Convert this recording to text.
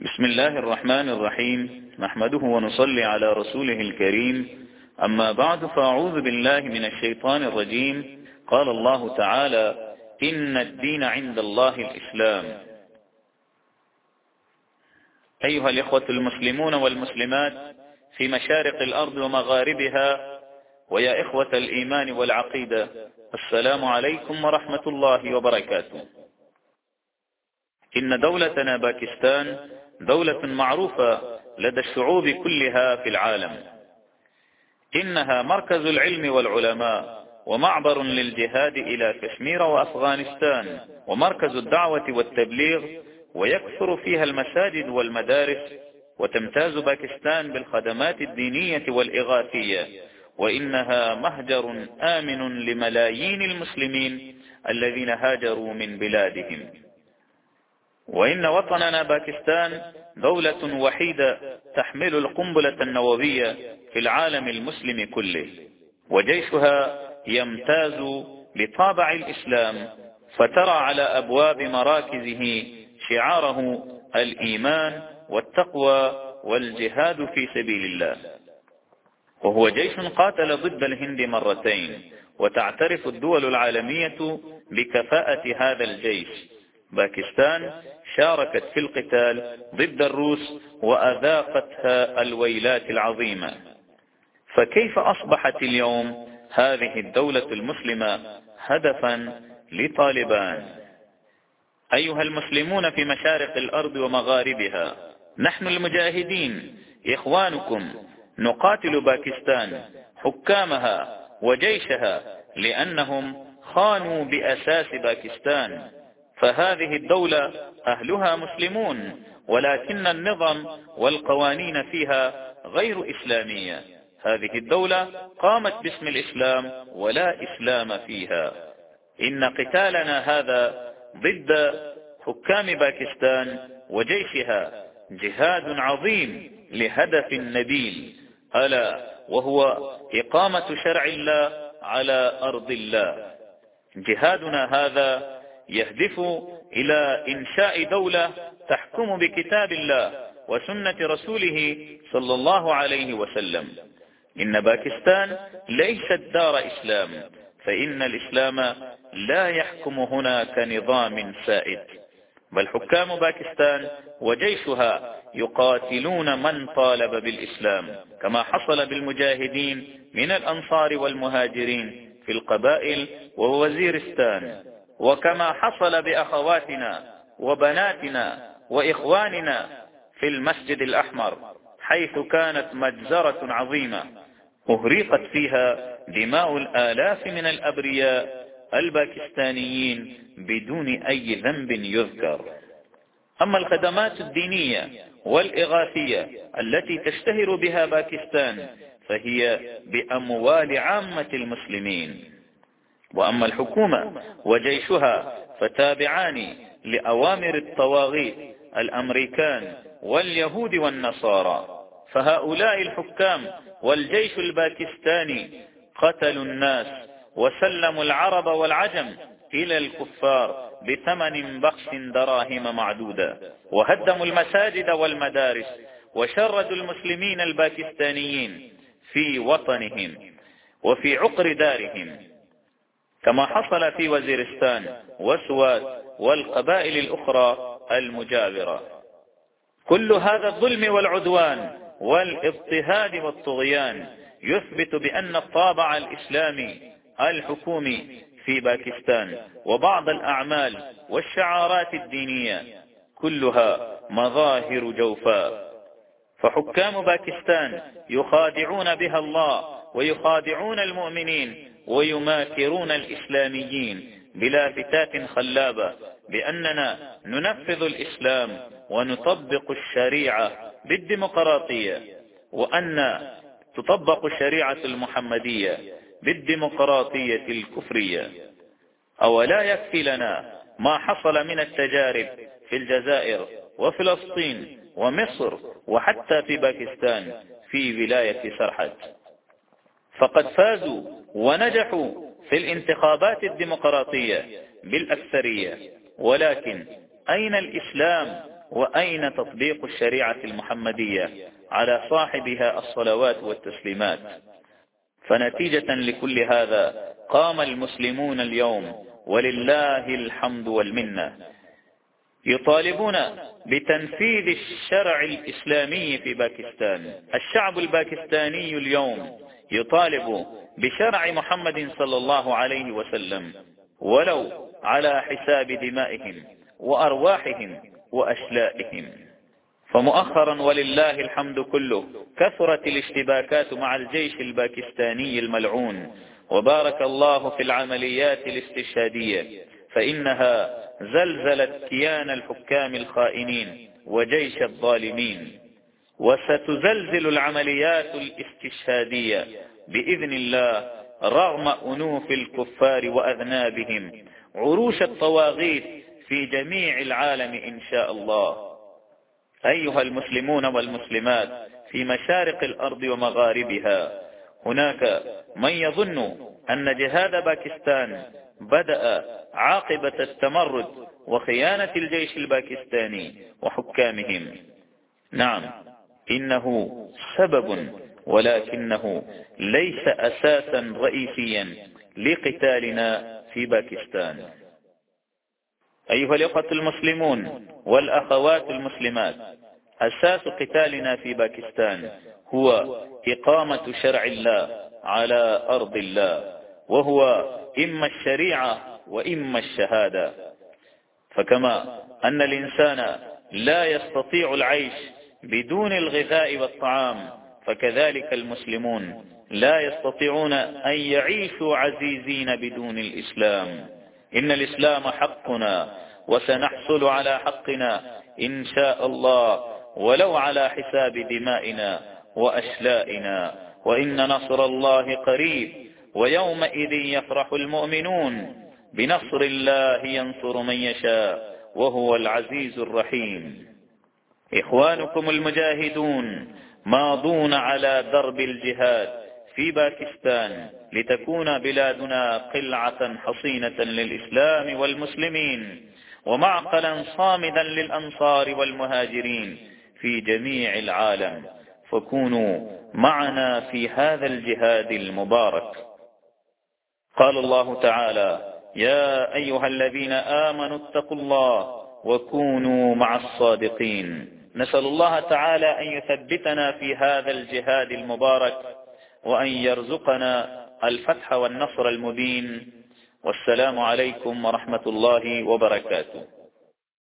بسم الله الرحمن الرحيم نحمده ونصلي على رسوله الكريم. أما بعد فأعوذ بالله من الشيطان الرجيم. قال الله تعالى إن الدين عند الله الإسلام. أيها الإخوة المسلمون والمسلمات في مشارق الأرض ومغاربها ويا إخوة الإيمان والعقيدة السلام عليكم ورحمة الله وبركاته. إن دولتنا باكستان دولة معروفة لدى الشعوب كلها في العالم. إنها مركز العلم والعلماء ومعبر للجهاد إلى كشمير وأفغانستان ومركز الدعوة والتبليغ ويكثر فيها المساجد والمدارس وتمتاز باكستان بالخدمات الدينية والإغاثية. وإنها مهجر آمن لملايين المسلمين الذين هاجروا من بلادهم. وإن وطننا باكستان دولة وحيدة تحمل القنبلة النووية في العالم المسلم كله. وجيشها يمتاز بطابع الإسلام فترى على أبواب مراكزه شعاره الإيمان والتقوى والجهاد في سبيل الله. وهو جيش قاتل ضد الهند مرتين وتعترف الدول العالمية بكفاءة هذا الجيش. باكستان شاركت في القتال ضد الروس وأذاقتها الويلات العظيمة. فكيف أصبحت اليوم هذه الدولة المسلمة هدفا لطالبان؟ أيها المسلمون في مشارق الأرض ومغاربها نحن المجاهدين إخوانكم نقاتل باكستان حكامها وجيشها لأنهم خانوا بأساس باكستان. فهذه الدولة أهلها مسلمون ولكن النظم والقوانين فيها غير إسلامية. هذه الدولة قامت باسم الإسلام ولا إسلام فيها. إن قتالنا هذا ضد حكام باكستان وجيشها. جهاد عظيم لهدف نبيل. ألا وهو إقامة شرع الله على أرض الله. جهادنا هذا يهدف إلى إنشاء دولة تحكم بكتاب الله وسنة رسوله صلى الله عليه وسلم. إن باكستان ليست دار إسلام فإن الإسلام لا يحكم هنا كنظام سائد. بل حكام باكستان وجيشها يقاتلون من طالب بالإسلام كما حصل بالمجاهدين من الأنصار والمهاجرين في القبائل ووزيرستان. وكما حصل بأخواتنا وبناتنا وإخواننا في المسجد الأحمر حيث كانت مجزرة عظيمة أهريقت فيها دماء الآلاف من الأبرياء الباكستانيين بدون أي ذنب يذكر. أما الخدمات الدينية والإغاثية التي تشتهر بها باكستان فهي بأموال عامة المسلمين. وأما الحكومة وجيشها فتابعان لأوامر الطواغيت الأمريكان واليهود والنصارى. فهؤلاء الحكام والجيش الباكستاني قتلوا الناس وسلموا العرب والعجم إلى الكفار بثمن بخس دراهم معدودة. وهدموا المساجد والمدارس وشردوا المسلمين الباكستانيين في وطنهم وفي عقر دارهم. كما حصل في وزيرستان وسوات والقبائل الأخرى المجاورة. كل هذا الظلم والعدوان والاضطهاد والطغيان يثبت بأن الطابع الإسلامي الحكومي في باكستان وبعض الأعمال والشعارات الدينية كلها مظاهر جوفاء. فحكام باكستان يخادعون بها الله ويخادعون المؤمنين ويماكرون الإسلاميين بلافتات خلابة بأننا ننفذ الإسلام ونطبق الشريعة بالديمقراطية وأن تطبق الشريعة المحمدية بالديمقراطية الكفرية. أولا يكفي لنا ما حصل من التجارب في الجزائر وفلسطين ومصر وحتى في باكستان في ولاية سرحت فقد فازوا ونجحوا في الانتخابات الديمقراطية بالأكثرية. ولكن أين الإسلام وأين تطبيق الشريعة المحمدية على صاحبها الصلوات والتسليمات؟ فنتيجة لكل هذا قام المسلمون اليوم ولله الحمد والمنة. يطالبون بتنفيذ الشرع الإسلامي في باكستان. الشعب الباكستاني اليوم يطالب بشرع محمد صلى الله عليه وسلم ولو على حساب دمائهم وأرواحهم وأشلائهم. فمؤخرا ولله الحمد كله كثرت الاشتباكات مع الجيش الباكستاني الملعون وبارك الله في العمليات الاستشهادية فإنها زلزلت كيان الحكام الخائنين وجيش الظالمين. وستزلزل العمليات الاستشهادية بإذن الله رغم أنوف الكفار وأذنابهم عروش الطواغيت في جميع العالم إن شاء الله. أيها المسلمون والمسلمات في مشارق الأرض ومغاربها هناك من يظن أن جهاد باكستان بدأ عاقبة التمرد وخيانة الجيش الباكستاني وحكامهم. نعم. إنه سبب ولكنه ليس أساسا رئيسيا لقتالنا في باكستان. أيها الأخوة المسلمون والأخوات المسلمات أساس قتالنا في باكستان هو إقامة شرع الله على أرض الله وهو إما الشريعة وإما الشهادة. فكما أن الإنسان لا يستطيع العيش بدون الغذاء والطعام فكذلك المسلمون لا يستطيعون أن يعيشوا عزيزين بدون الإسلام. إن الإسلام حقنا وسنحصل على حقنا إن شاء الله ولو على حساب دمائنا وأشلائنا. وإن نصر الله قريب ويومئذ يفرح المؤمنون. بنصر الله ينصر من يشاء وهو العزيز الرحيم. إخوانكم المجاهدون ماضون على درب الجهاد في باكستان لتكون بلادنا قلعة حصينة للإسلام والمسلمين ومعقلا صامدا للأنصار والمهاجرين في جميع العالم. فكونوا معنا في هذا الجهاد المبارك. قال الله تعالى يا أيها الذين آمنوا اتقوا الله وكونوا مع الصادقين. نسأل الله تعالى أن يثبتنا في هذا الجهاد المبارك وأن يرزقنا الفتح والنصر المبين والسلام عليكم ورحمة الله وبركاته.